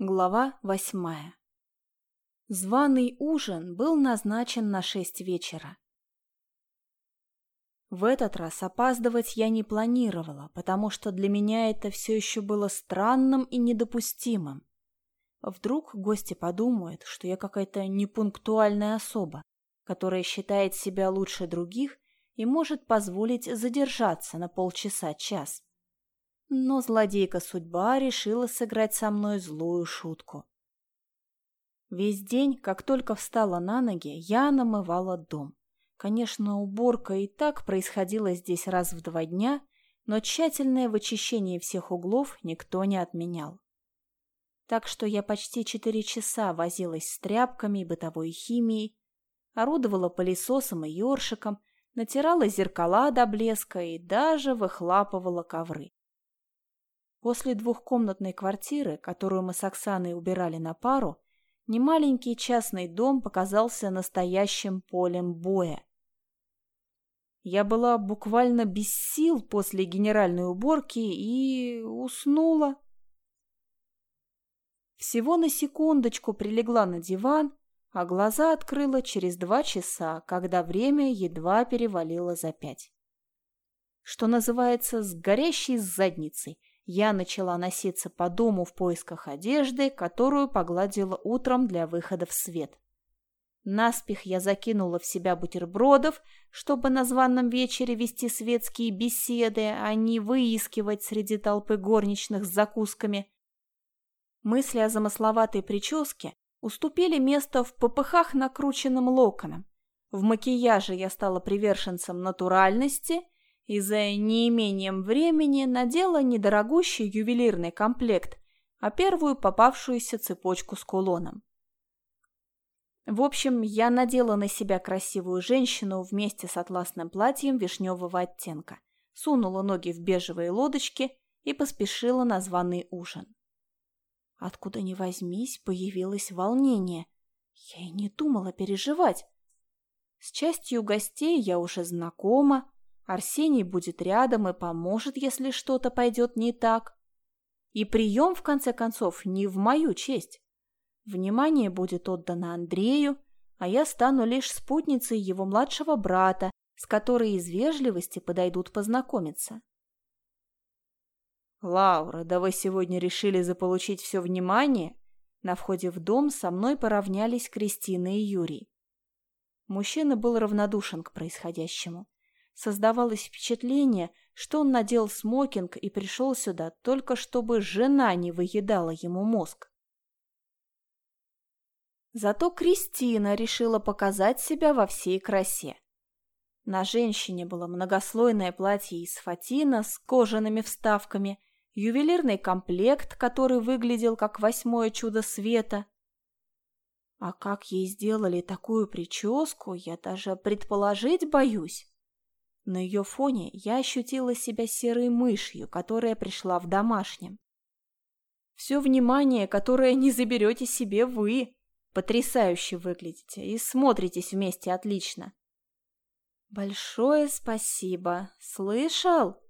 Глава восьмая Званый ужин был назначен на шесть вечера. В этот раз опаздывать я не планировала, потому что для меня это все еще было странным и недопустимым. Вдруг гости подумают, что я какая-то непунктуальная особа, которая считает себя лучше других и может позволить задержаться на полчаса-час. Но злодейка судьба решила сыграть со мной злую шутку. Весь день, как только встала на ноги, я намывала дом. Конечно, уборка и так происходила здесь раз в два дня, но тщательное вычищение всех углов никто не отменял. Так что я почти четыре часа возилась с тряпками и бытовой химией, орудовала пылесосом и ёршиком, натирала зеркала до блеска и даже выхлапывала ковры. После двухкомнатной квартиры, которую мы с Оксаной убирали на пару, немаленький частный дом показался настоящим полем боя. Я была буквально без сил после генеральной уборки и уснула. Всего на секундочку прилегла на диван, а глаза открыла через два часа, когда время едва перевалило за пять. Что называется, с горящей задницей, я начала носиться по дому в поисках одежды, которую погладила утром для выхода в свет. Наспех я закинула в себя бутербродов, чтобы на званном вечере вести светские беседы, а не выискивать среди толпы горничных с закусками. Мысли о замысловатой прическе уступили место в попыхах накрученным локоном. В макияже я стала приверженцем натуральности – и за неимением времени надела недорогущий ювелирный комплект, а первую попавшуюся цепочку с кулоном. В общем, я надела на себя красивую женщину вместе с атласным платьем вишневого оттенка, сунула ноги в бежевые лодочки и поспешила на званый ужин. Откуда ни возьмись, появилось волнение. Я и не думала переживать. С частью гостей я уже знакома, Арсений будет рядом и поможет, если что-то пойдет не так. И прием, в конце концов, не в мою честь. Внимание будет отдано Андрею, а я стану лишь спутницей его младшего брата, с которой из вежливости подойдут познакомиться. «Лаура, да вы сегодня решили заполучить все внимание?» На входе в дом со мной поравнялись Кристина и Юрий. Мужчина был равнодушен к происходящему. Создавалось впечатление, что он надел смокинг и пришел сюда только чтобы жена не выедала ему мозг. Зато Кристина решила показать себя во всей красе. На женщине было многослойное платье из фатина с кожаными вставками, ювелирный комплект, который выглядел как восьмое чудо света. А как ей сделали такую прическу, я даже предположить боюсь. На ее фоне я ощутила себя серой мышью, которая пришла в домашнем. Все внимание, которое не заберете себе вы. Потрясающе выглядите и смотритесь вместе отлично. Большое спасибо. Слышал?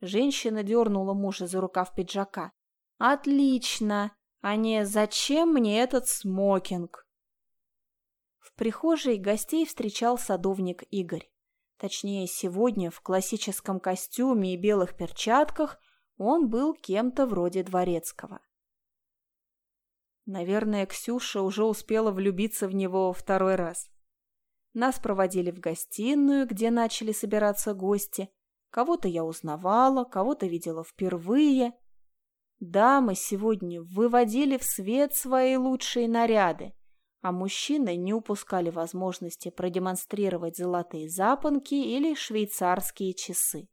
Женщина дернула мужа за рукав пиджака. Отлично. А не зачем мне этот смокинг? В прихожей гостей встречал садовник Игорь. Точнее, сегодня в классическом костюме и белых перчатках он был кем-то вроде дворецкого. Наверное, Ксюша уже успела влюбиться в него второй раз. Нас проводили в гостиную, где начали собираться гости. Кого-то я узнавала, кого-то видела впервые. Дамы сегодня выводили в свет свои лучшие наряды а мужчины не упускали возможности продемонстрировать золотые запонки или швейцарские часы.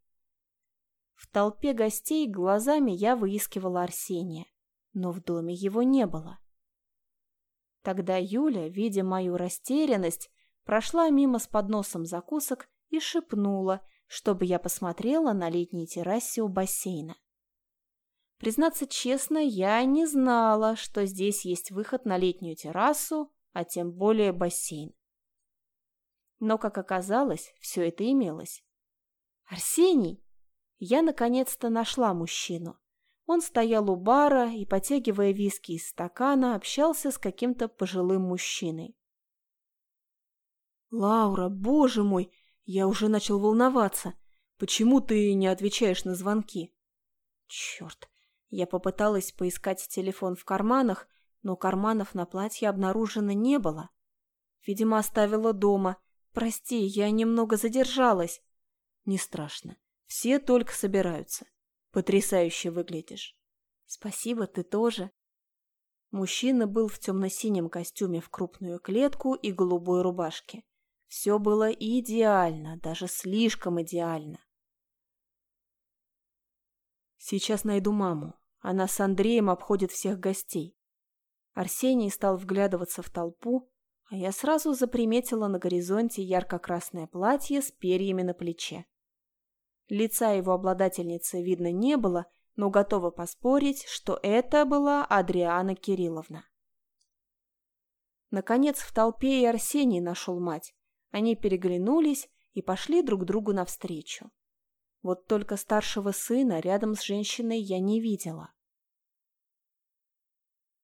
В толпе гостей глазами я выискивала Арсения, но в доме его не было. Тогда Юля, видя мою растерянность, прошла мимо с подносом закусок и шепнула, чтобы я посмотрела на летней террасе у бассейна. Признаться честно, я не знала, что здесь есть выход на летнюю террасу а тем более бассейн. Но, как оказалось, все это имелось. «Арсений!» Я наконец-то нашла мужчину. Он стоял у бара и, потягивая виски из стакана, общался с каким-то пожилым мужчиной. «Лаура, боже мой, я уже начал волноваться. Почему ты не отвечаешь на звонки?» «Черт!» Я попыталась поискать телефон в карманах, но карманов на платье обнаружено не было. Видимо, оставила дома. Прости, я немного задержалась. Не страшно. Все только собираются. Потрясающе выглядишь. Спасибо, ты тоже. Мужчина был в темно-синем костюме в крупную клетку и голубой рубашке. Все было идеально, даже слишком идеально. Сейчас найду маму. Она с Андреем обходит всех гостей. Арсений стал вглядываться в толпу, а я сразу заприметила на горизонте ярко-красное платье с перьями на плече. Лица его обладательницы видно не было, но готова поспорить, что это была Адриана Кирилловна. Наконец в толпе и Арсений нашел мать. Они переглянулись и пошли друг другу навстречу. Вот только старшего сына рядом с женщиной я не видела.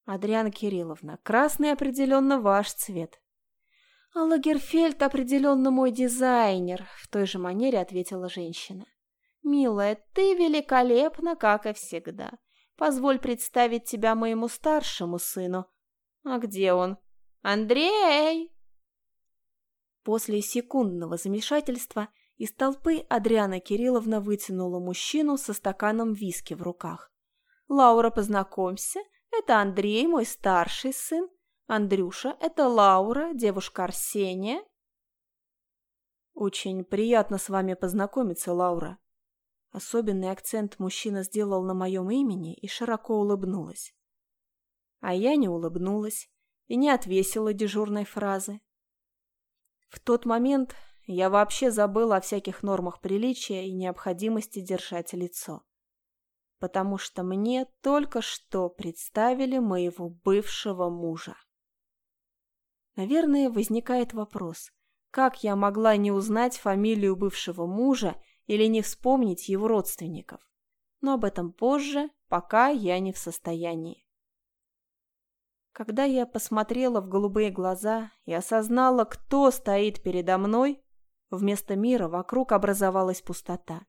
Адриана Кирилловна, красный определенно ваш цвет. А Лагерфельд определенно мой дизайнер, в той же манере ответила женщина. Милая, ты великолепна, как и всегда. Позволь представить тебя моему старшему сыну. А где он? Андрей! После секундного замешательства из толпы Адриана Кирилловна вытянула мужчину со стаканом виски в руках. «Лаура, познакомься, это Андрей, мой старший сын. Андрюша, это Лаура, девушка Арсения. Очень приятно с вами познакомиться, Лаура. Особенный акцент мужчина сделал на моем имени и широко улыбнулась. А я не улыбнулась и не отвесила дежурной фразы. В тот момент я вообще забыла о всяких нормах приличия и необходимости держать лицо потому что мне только что представили моего бывшего мужа. Наверное, возникает вопрос, как я могла не узнать фамилию бывшего мужа или не вспомнить его родственников? Но об этом позже, пока я не в состоянии. Когда я посмотрела в голубые глаза и осознала, кто стоит передо мной, вместо мира вокруг образовалась пустота.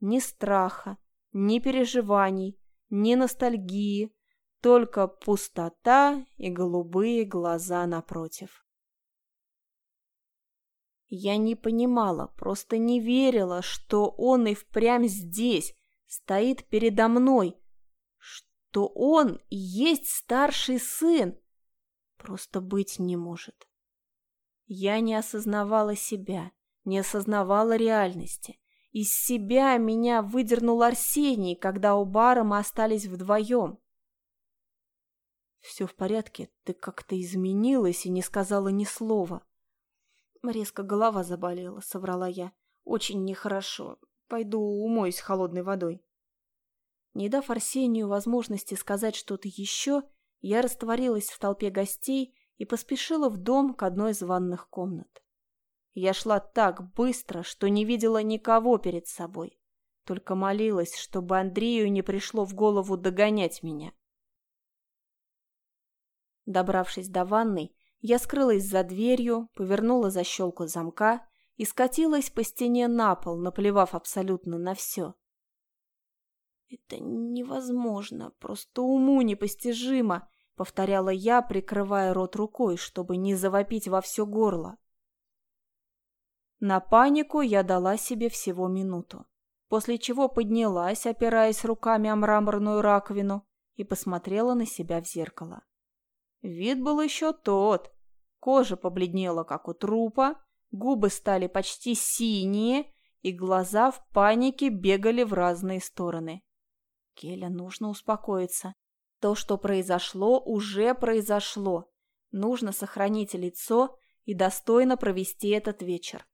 Ни страха, ни переживаний, ни ностальгии, только пустота и голубые глаза напротив. Я не понимала, просто не верила, что он и впрямь здесь, стоит передо мной, что он и есть старший сын. Просто быть не может. Я не осознавала себя, не осознавала реальности. Из себя меня выдернул Арсений, когда у бара мы остались вдвоем. «Все в порядке, ты как-то изменилась и не сказала ни слова». Резко голова заболела, соврала я. «Очень нехорошо. Пойду умоюсь холодной водой». Не дав Арсению возможности сказать что-то еще, я растворилась в толпе гостей и поспешила в дом к одной из ванных комнат. Я шла так быстро, что не видела никого перед собой. Только молилась, чтобы Андрею не пришло в голову догонять меня. Добравшись до ванной, я скрылась за дверью, повернула защелку замка и скатилась по стене на пол, наплевав абсолютно на все. «Это невозможно, просто уму непостижимо», — повторяла я, прикрывая рот рукой, чтобы не завопить во все горло. На панику я дала себе всего минуту, после чего поднялась, опираясь руками о мраморную раковину, и посмотрела на себя в зеркало. Вид был еще тот. Кожа побледнела, как у трупа, губы стали почти синие, и глаза в панике бегали в разные стороны. Келя, нужно успокоиться. То, что произошло, уже произошло. Нужно сохранить лицо и достойно провести этот вечер.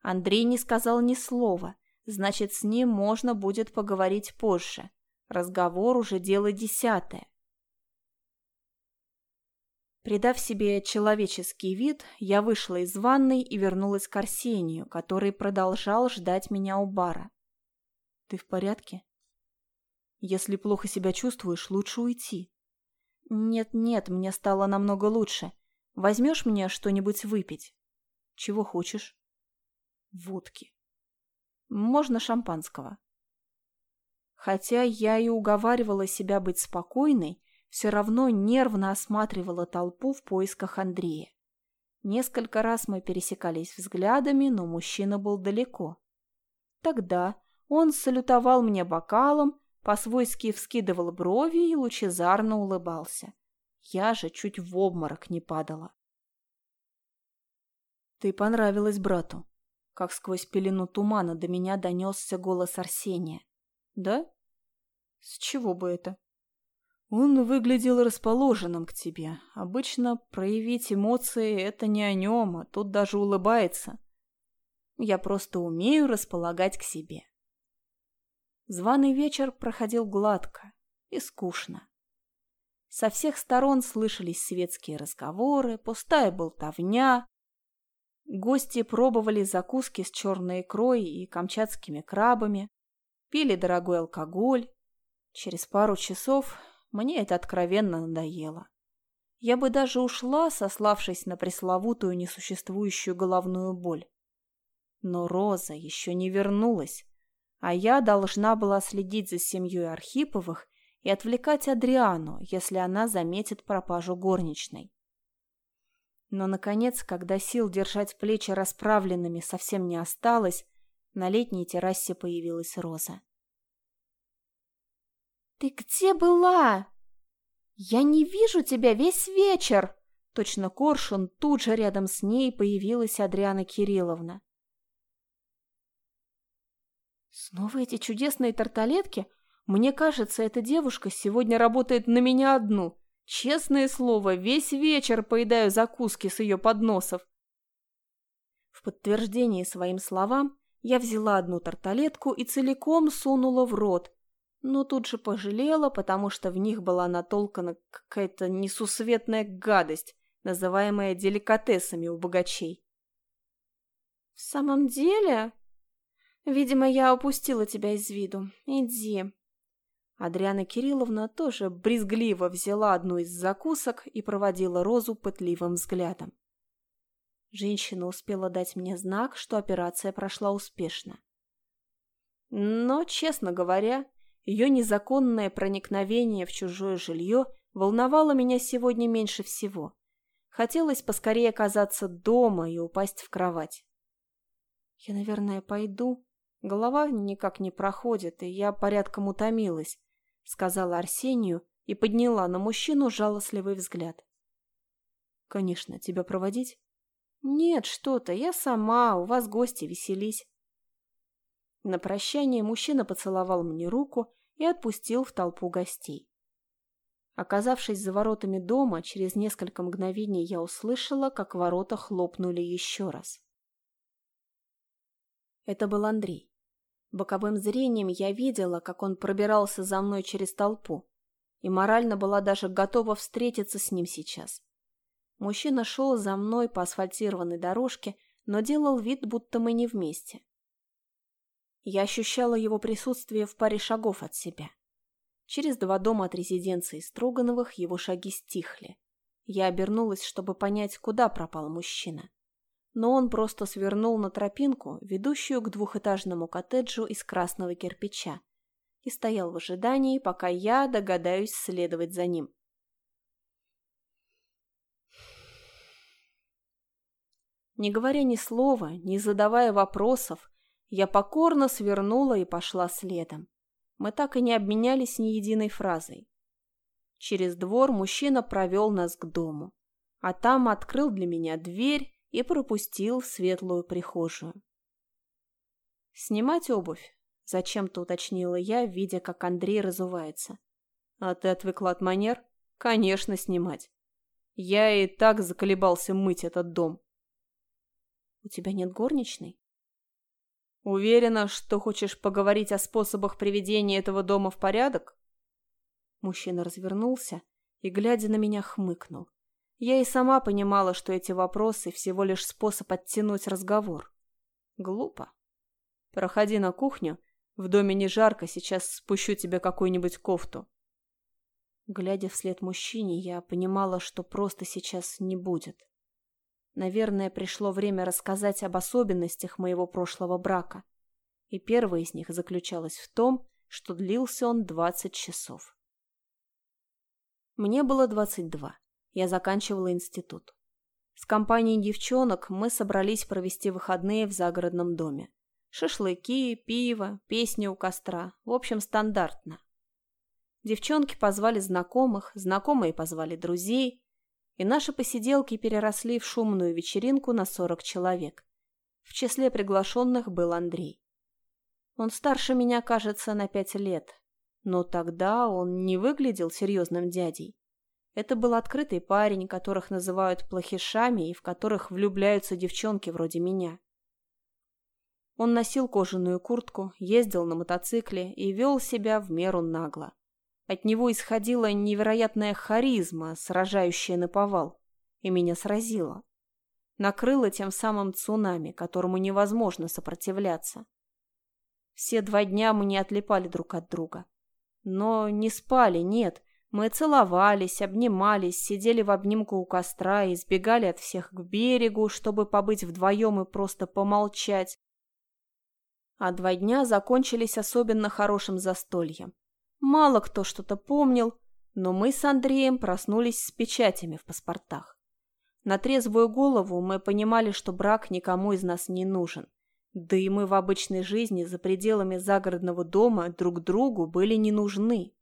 Андрей не сказал ни слова, значит, с ним можно будет поговорить позже. Разговор уже дело десятое. Придав себе человеческий вид, я вышла из ванной и вернулась к Арсению, который продолжал ждать меня у бара. «Ты в порядке?» Если плохо себя чувствуешь, лучше уйти. Нет-нет, мне стало намного лучше. Возьмешь мне что-нибудь выпить? Чего хочешь? Водки. Можно шампанского. Хотя я и уговаривала себя быть спокойной, все равно нервно осматривала толпу в поисках Андрея. Несколько раз мы пересекались взглядами, но мужчина был далеко. Тогда он салютовал мне бокалом, по-свойски вскидывал брови и лучезарно улыбался. Я же чуть в обморок не падала. «Ты понравилась брату», — как сквозь пелену тумана до меня донесся голос Арсения. «Да? С чего бы это?» Он выглядел расположенным к тебе. Обычно проявить эмоции — это не о нем, а тут даже улыбается. Я просто умею располагать к себе. Званый вечер проходил гладко и скучно. Со всех сторон слышались светские разговоры, пустая болтовня. Гости пробовали закуски с черной икрой и камчатскими крабами, пили дорогой алкоголь. Через пару часов мне это откровенно надоело. Я бы даже ушла, сославшись на пресловутую несуществующую головную боль. Но Роза еще не вернулась, а я должна была следить за семьей Архиповых и отвлекать Адриану, если она заметит пропажу горничной. Но, наконец, когда сил держать плечи расправленными совсем не осталось, на летней террасе появилась Роза. «Ты где была?» «Я не вижу тебя весь вечер!» Точно коршун, тут же рядом с ней появилась Адриана Кирилловна. «Снова эти чудесные тарталетки? Мне кажется, эта девушка сегодня работает на меня одну. Честное слово, весь вечер поедаю закуски с ее подносов». В подтверждение своим словам я взяла одну тарталетку и целиком сунула в рот, но тут же пожалела, потому что в них была натолкана какая-то несусветная гадость, называемая деликатесами у богачей. «В самом деле? Видимо, я упустила тебя из виду. Иди». Адриана Кирилловна тоже брезгливо взяла одну из закусок и проводила Розу пытливым взглядом. Женщина успела дать мне знак, что операция прошла успешно. Но, честно говоря, ее незаконное проникновение в чужое жилье волновало меня сегодня меньше всего. Хотелось поскорее оказаться дома и упасть в кровать. Я, наверное, пойду. Голова никак не проходит, и я порядком утомилась, сказала Арсению и подняла на мужчину жалостливый взгляд. Конечно, тебя проводить? Нет, что-то, я сама, у вас гости, веселись. На прощание мужчина поцеловал мне руку и отпустил в толпу гостей. Оказавшись за воротами дома, через несколько мгновений я услышала, как ворота хлопнули еще раз. Это был Андрей. Боковым зрением я видела, как он пробирался за мной через толпу, и морально была даже готова встретиться с ним сейчас. Мужчина шел за мной по асфальтированной дорожке, но делал вид, будто мы не вместе. Я ощущала его присутствие в паре шагов от себя. Через два дома от резиденции Строгановых его шаги стихли. Я обернулась, чтобы понять, куда пропал мужчина. Но он просто свернул на тропинку, ведущую к двухэтажному коттеджу из красного кирпича, и стоял в ожидании, пока я догадаюсь следовать за ним. Не говоря ни слова, не задавая вопросов, я покорно свернула и пошла следом. Мы так и не обменялись ни единой фразой. Через двор мужчина провел нас к дому, а там открыл для меня дверь и пропустил в светлую прихожую. «Снимать обувь?» – зачем-то уточнила я, видя, как Андрей разувается. «А ты отвыкла от манер?» «Конечно, снимать. Я и так заколебался мыть этот дом». «У тебя нет горничной?» Уверена, что хочешь поговорить о способах приведения этого дома в порядок? Мужчина развернулся и, глядя на меня, хмыкнул. Я и сама понимала, что эти вопросы всего лишь способ оттянуть разговор. Глупо. Проходи на кухню, В доме не жарко, сейчас спущу тебе какую-нибудь кофту. Глядя вслед мужчине, я понимала, что просто сейчас не будет. Наверное, пришло время рассказать об особенностях моего прошлого брака. И первая из них заключалась в том, что длился он 20 часов. Мне было 22. Я заканчивала институт. С компанией девчонок мы собрались провести выходные в загородном доме. Шашлыки, пиво, песни у костра. В общем, стандартно. Девчонки позвали знакомых, знакомые позвали друзей, и наши посиделки переросли в шумную вечеринку на 40 человек. В числе приглашенных был Андрей. Он старше меня, кажется, на пять лет, но тогда он не выглядел серьезным дядей. Это был открытый парень, которых называют плохишами и в которых влюбляются девчонки вроде меня. Он носил кожаную куртку, ездил на мотоцикле и вел себя в меру нагло. От него исходила невероятная харизма, сражающая на повал, и меня сразило. Накрыло тем самым цунами, которому невозможно сопротивляться. Все два дня мы не отлипали друг от друга. Но не спали, нет. Мы целовались, обнимались, сидели в обнимку у костра и сбегали от всех к берегу, чтобы побыть вдвоем и просто помолчать. А два дня закончились особенно хорошим застольем. Мало кто что-то помнил, но мы с Андреем проснулись с печатями в паспортах. На трезвую голову мы понимали, что брак никому из нас не нужен. Да и мы в обычной жизни за пределами загородного дома друг другу были не нужны.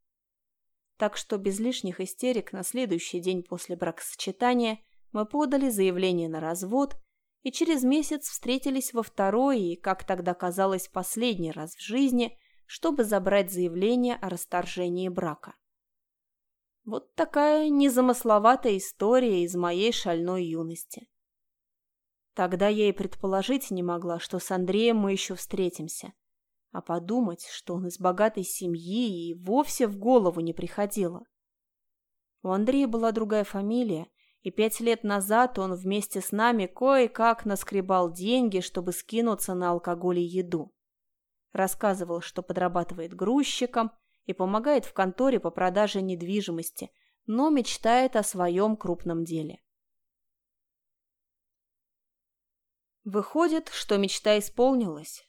Так что без лишних истерик на следующий день после бракосочетания мы подали заявление на развод и через месяц встретились во второй и, как тогда казалось, последний раз в жизни – чтобы забрать заявление о расторжении брака. Вот такая незамысловатая история из моей шальной юности. Тогда я и предположить не могла, что с Андреем мы еще встретимся. А подумать, что он из богатой семьи, и вовсе в голову не приходило. У Андрея была другая фамилия, и пять лет назад он вместе с нами кое-как наскребал деньги, чтобы скинуться на алкоголь и еду. Рассказывал, что подрабатывает грузчиком и помогает в конторе по продаже недвижимости, но мечтает о своем крупном деле. Выходит, что мечта исполнилась.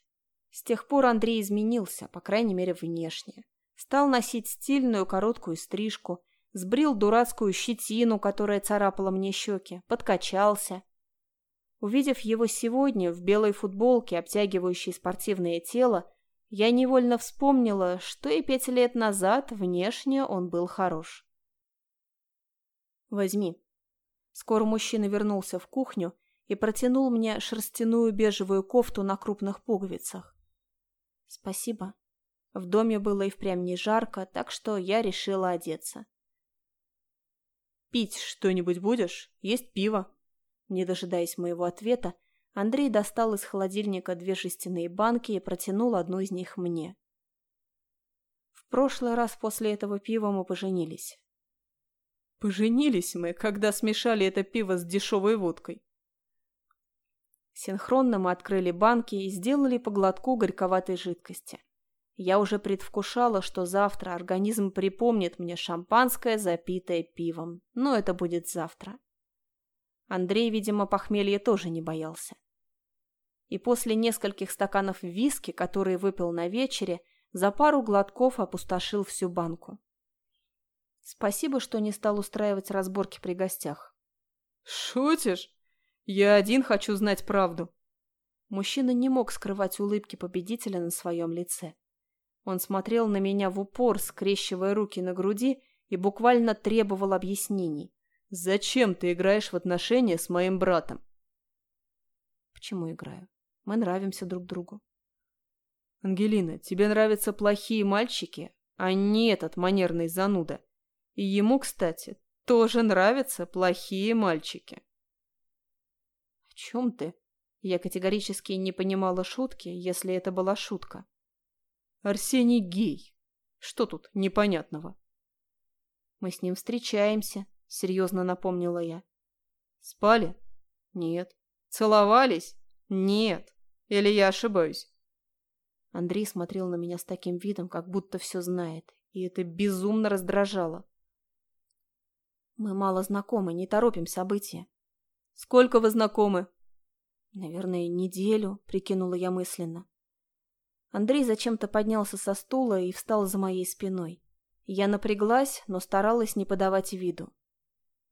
С тех пор Андрей изменился, по крайней мере, внешне. Стал носить стильную короткую стрижку, сбрил дурацкую щетину, которая царапала мне щеки, подкачался. Увидев его сегодня в белой футболке, обтягивающей спортивное тело, я невольно вспомнила, что и пять лет назад внешне он был хорош. «Возьми». Скоро мужчина вернулся в кухню и протянул мне шерстяную бежевую кофту на крупных пуговицах. «Спасибо». В доме было и впрямь не жарко, так что я решила одеться. «Пить что-нибудь будешь? Есть пиво?» Не дожидаясь моего ответа, Андрей достал из холодильника две жестяные банки и протянул одну из них мне. В прошлый раз после этого пива мы поженились. Поженились мы, когда смешали это пиво с дешевой водкой. Синхронно мы открыли банки и сделали по глотку горьковатой жидкости. Я уже предвкушала, что завтра организм припомнит мне шампанское, запитое пивом. Но это будет завтра. Андрей, видимо, похмелья тоже не боялся. И после нескольких стаканов виски, которые выпил на вечере, за пару глотков опустошил всю банку. Спасибо, что не стал устраивать разборки при гостях. «Шутишь? Я один хочу знать правду». Мужчина не мог скрывать улыбки победителя на своем лице. Он смотрел на меня в упор, скрещивая руки на груди, и буквально требовал объяснений. Зачем ты играешь в отношения с моим братом? Почему играю? Мы нравимся друг другу. Ангелина, тебе нравятся плохие мальчики, а не этот манерный зануда. И ему, кстати, тоже нравятся плохие мальчики. Чем ты? Я категорически не понимала шутки, если это была шутка. Арсений гей. Что тут непонятного? Мы с ним встречаемся, — серьезно напомнила я. «Спали? Нет. Целовались? Нет. Или я ошибаюсь?» Андрей смотрел на меня с таким видом, как будто все знает, и это безумно раздражало. Мы мало знакомы, не торопим события. Сколько вы знакомы? Наверное, неделю, прикинула я мысленно. Андрей зачем-то поднялся со стула и встал за моей спиной. Я напряглась, но старалась не подавать виду.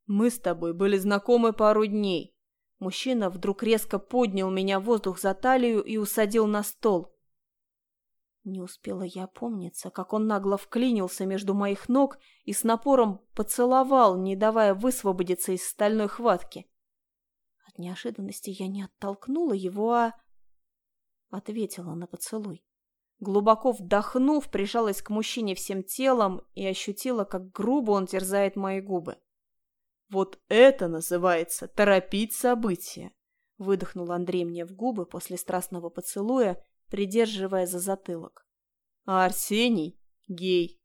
«Мы с тобой были знакомы пару дней». Мужчина вдруг резко поднял меня в воздух за талию и усадил на стол. Не успела я опомниться, как он нагло вклинился между моих ног и с напором поцеловал, не давая высвободиться из стальной хватки. Неожиданности я не оттолкнула его, а... Ответила на поцелуй. Глубоко вдохнув, прижалась к мужчине всем телом и ощутила, как грубо он терзает мои губы. «Вот это называется торопить события!» Выдохнул Андрей мне в губы после страстного поцелуя придерживая за затылок. А Арсений — гей.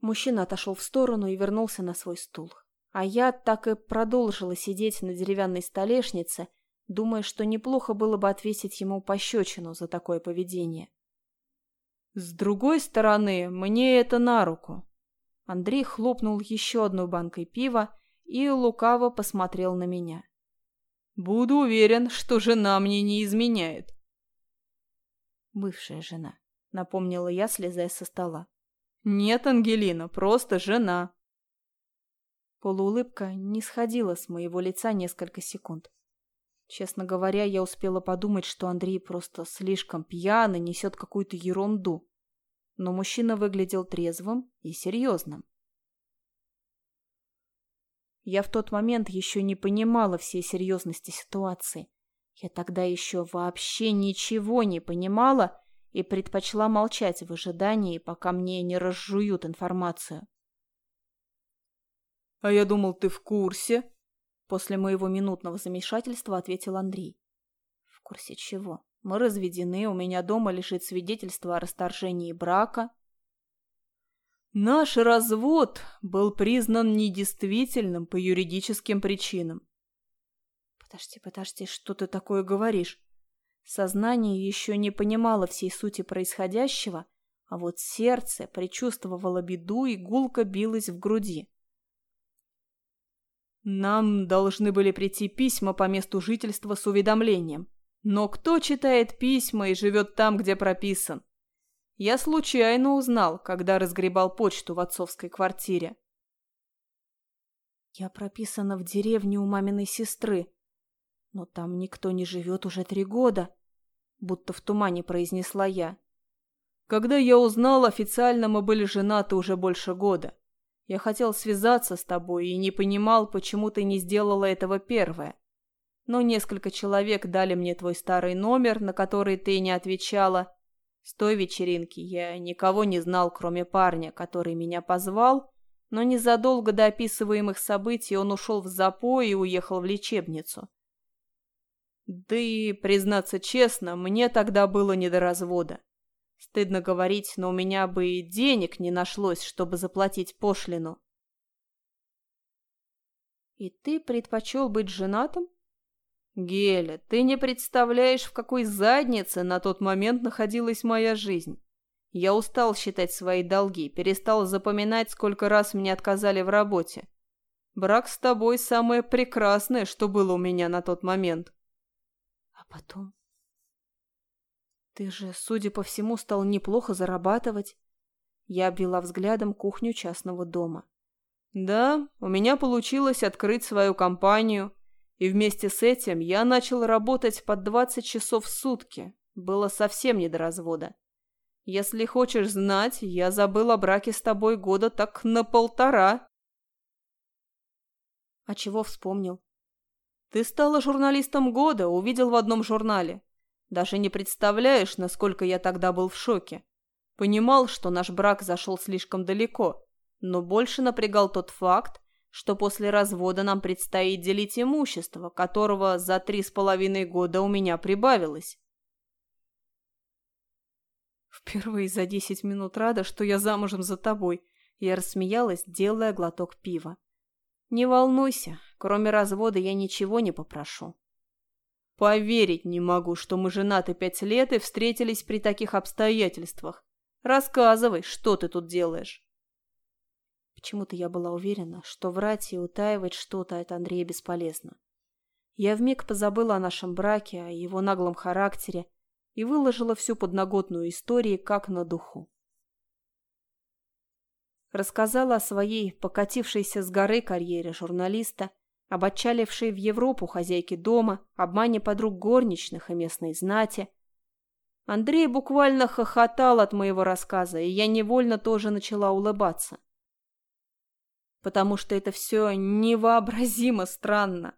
Мужчина отошел в сторону и вернулся на свой стул. А я так и продолжила сидеть на деревянной столешнице, думая, что неплохо было бы отвесить ему пощечину за такое поведение. С другой стороны, мне это на руку. Андрей хлопнул еще одной банкой пива и лукаво посмотрел на меня. Буду уверен, что жена мне не изменяет. Бывшая жена, напомнила я, слезая со стола. Нет, Ангелина, просто жена. Полуулыбка не сходила с моего лица несколько секунд. Честно говоря, я успела подумать, что Андрей просто слишком пьян и несет какую-то ерунду. Но мужчина выглядел трезвым и серьезным. Я в тот момент еще не понимала всей серьезности ситуации. Я тогда еще вообще ничего не понимала и предпочла молчать в ожидании, пока мне не разжуют информацию. «А я думал, ты в курсе?» После моего минутного замешательства ответил Андрей. «В курсе чего? Мы разведены, у меня дома лежит свидетельство о расторжении брака». Наш развод был признан недействительным по юридическим причинам. Подожди, подожди, что ты такое говоришь? Сознание еще не понимало всей сути происходящего, а вот сердце предчувствовало беду и гулко билось в груди. Нам должны были прийти письма по месту жительства с уведомлением. Но кто читает письма и живет там, где прописан? Я случайно узнал, когда разгребал почту в отцовской квартире. Я прописана в деревне у маминой сестры, но там никто не живет уже три года, будто в тумане произнесла я. Когда я узнал, официально мы были женаты уже больше года. Я хотел связаться с тобой и не понимал, почему ты не сделала этого первое. Но несколько человек дали мне твой старый номер, на который ты не отвечала, с той вечеринки я никого не знал, кроме парня, который меня позвал, но незадолго до описываемых событий он ушел в запой и уехал в лечебницу. Да и, признаться честно, мне тогда было не до развода. Стыдно говорить, но у меня бы и денег не нашлось, чтобы заплатить пошлину. И ты предпочел быть женатым? «Геля, ты не представляешь, в какой заднице на тот момент находилась моя жизнь. Я устал считать свои долги, перестал запоминать, сколько раз мне отказали в работе. Брак с тобой самое прекрасное, что было у меня на тот момент». «А потом?» «Ты же, судя по всему, стал неплохо зарабатывать». Я обвела взглядом кухню частного дома. «Да, у меня получилось открыть свою компанию» И вместе с этим я начал работать по 20 часов в сутки. Было совсем не до развода. Если хочешь знать, я забыл о браке с тобой года так на полтора. А чего вспомнил? Ты стала журналистом года, увидел в одном журнале. Даже не представляешь, насколько я тогда был в шоке. Понимал, что наш брак зашел слишком далеко, но больше напрягал тот факт, что после развода нам предстоит делить имущество, которого за три с половиной года у меня прибавилось. Впервые за десять минут рада, что я замужем за тобой. Я рассмеялась, делая глоток пива. Не волнуйся, кроме развода я ничего не попрошу. Поверить не могу, что мы женаты пять лет и встретились при таких обстоятельствах. Рассказывай, что ты тут делаешь. Почему-то я была уверена, что врать и утаивать что-то от Андрея бесполезно. Я вмиг позабыла о нашем браке, о его наглом характере и выложила всю подноготную историю как на духу. Рассказала о своей покатившейся с горы карьере журналиста, об отчалившей в Европу хозяйке дома, обмане подруг горничных и местной знати. Андрей буквально хохотал от моего рассказа, и я невольно тоже начала улыбаться потому что это все невообразимо странно.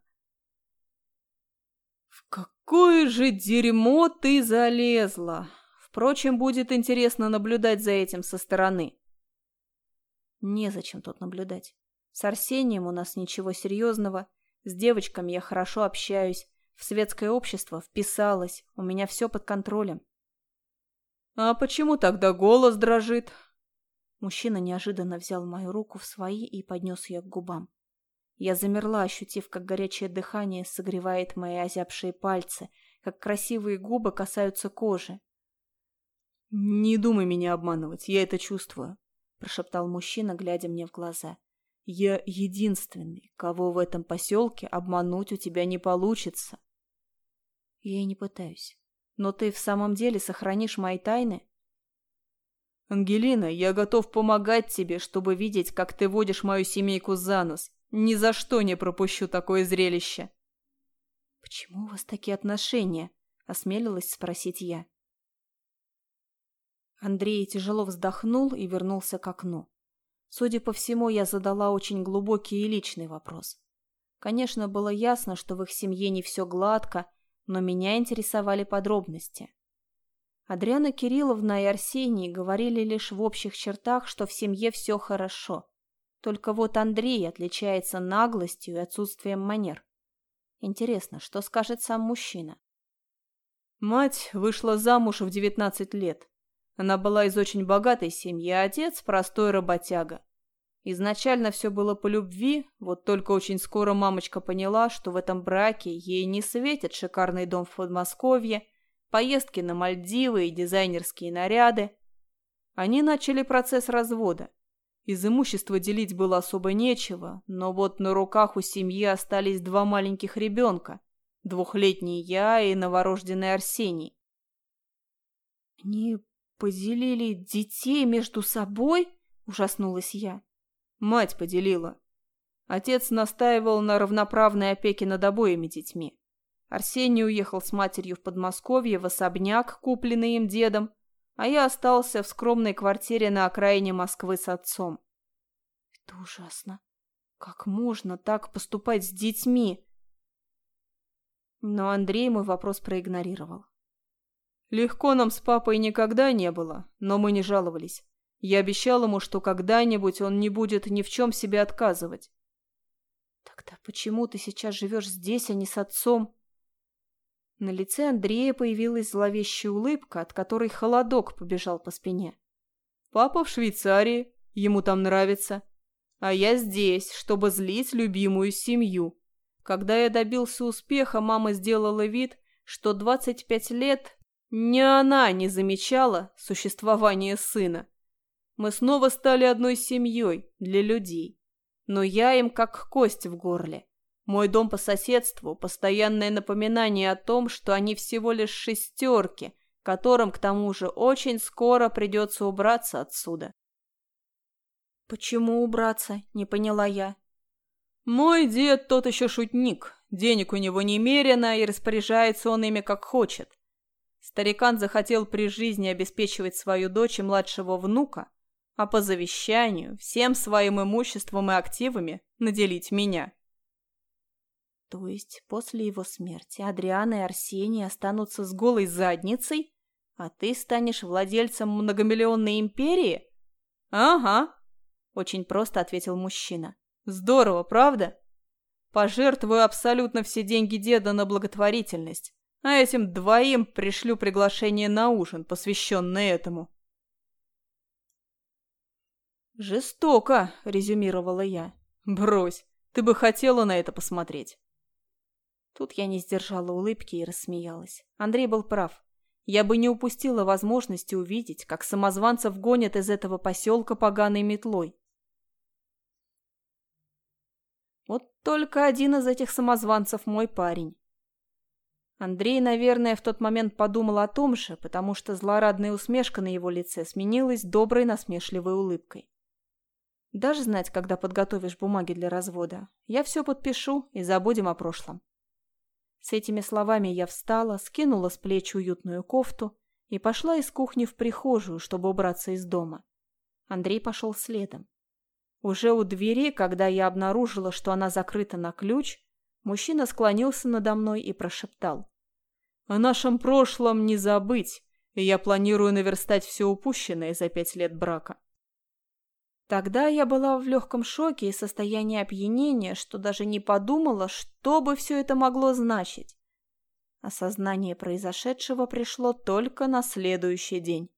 В какое же дерьмо ты залезла? Впрочем, будет интересно наблюдать за этим со стороны. Незачем тут наблюдать. С Арсением у нас ничего серьезного. С девочками я хорошо общаюсь. В светское общество вписалась. У меня все под контролем. А почему тогда голос дрожит? Мужчина неожиданно взял мою руку в свои и поднес ее к губам. Я замерла, ощутив, как горячее дыхание согревает мои озябшие пальцы, как красивые губы касаются кожи. «Не думай меня обманывать, я это чувствую», – прошептал мужчина, глядя мне в глаза. «Я единственный, кого в этом поселке обмануть у тебя не получится». «Я и не пытаюсь. Но ты в самом деле сохранишь мои тайны?» «Ангелина, я готов помогать тебе, чтобы видеть, как ты водишь мою семейку за нос. Ни за что не пропущу такое зрелище». «Почему у вас такие отношения?» – осмелилась спросить я. Андрей тяжело вздохнул и вернулся к окну. Судя по всему, я задала очень глубокий и личный вопрос. Конечно, было ясно, что в их семье не все гладко, но меня интересовали подробности. Адриана Кирилловна и Арсений говорили лишь в общих чертах, что в семье все хорошо. Только вот Андрей отличается наглостью и отсутствием манер. Интересно, что скажет сам мужчина? Мать вышла замуж в 19 лет. Она была из очень богатой семьи, а отец – простой работяга. Изначально все было по любви, вот только очень скоро мамочка поняла, что в этом браке ей не светит шикарный дом в Подмосковье – поездки на Мальдивы и дизайнерские наряды. Они начали процесс развода. Из имущества делить было особо нечего, но вот на руках у семьи остались два маленьких ребенка. Двухлетний я и новорожденный Арсений. «Они поделили детей между собой?» – ужаснулась я. Мать поделила. Отец настаивал на равноправной опеке над обоими детьми. Арсений уехал с матерью в Подмосковье в особняк, купленный им дедом, а я остался в скромной квартире на окраине Москвы с отцом. Это ужасно. Как можно так поступать с детьми? Но Андрей мой вопрос проигнорировал. Легко нам с папой никогда не было, но мы не жаловались. Я обещал ему, что когда-нибудь он не будет ни в чем себе отказывать. Тогда почему ты сейчас живешь здесь, а не с отцом? На лице Андрея появилась зловещая улыбка, от которой холодок побежал по спине. «Папа в Швейцарии, ему там нравится. А я здесь, чтобы злить любимую семью. Когда я добился успеха, мама сделала вид, что 25 лет ни она не замечала существования сына. Мы снова стали одной семьей для людей. Но я им как кость в горле. Мой дом по соседству – постоянное напоминание о том, что они всего лишь шестерки, которым, к тому же, очень скоро придется убраться отсюда. «Почему убраться?» – не поняла я. «Мой дед тот еще шутник. Денег у него немерено, и распоряжается он ими как хочет. Старикан захотел при жизни обеспечивать свою дочь и младшего внука, а по завещанию всем своим имуществом и активами наделить меня». То есть после его смерти Адриана и Арсений останутся с голой задницей, а ты станешь владельцем многомиллионной империи? Ага, очень просто ответил мужчина. Здорово, правда? Пожертвую абсолютно все деньги деда на благотворительность, а этим двоим пришлю приглашение на ужин, посвященное этому. «Жестоко», — резюмировала я. «Брось, ты бы хотела на это посмотреть». Тут я не сдержала улыбки и рассмеялась. Андрей был прав. Я бы не упустила возможности увидеть, как самозванцев гонят из этого поселка поганой метлой. Вот только один из этих самозванцев мой парень. Андрей, наверное, в тот момент подумал о том же, потому что злорадная усмешка на его лице сменилась доброй насмешливой улыбкой. Даже знать, когда подготовишь бумаги для развода. Я все подпишу и забудем о прошлом. С этими словами я встала, скинула с плеч уютную кофту и пошла из кухни в прихожую, чтобы убраться из дома. Андрей пошел следом. Уже у двери, когда я обнаружила, что она закрыта на ключ, мужчина склонился надо мной и прошептал. О нашем прошлом не забыть, и я планирую наверстать все упущенное за пять лет брака. Тогда я была в легком шоке и состоянии опьянения, что даже не подумала, что бы все это могло значить. Осознание произошедшего пришло только на следующий день.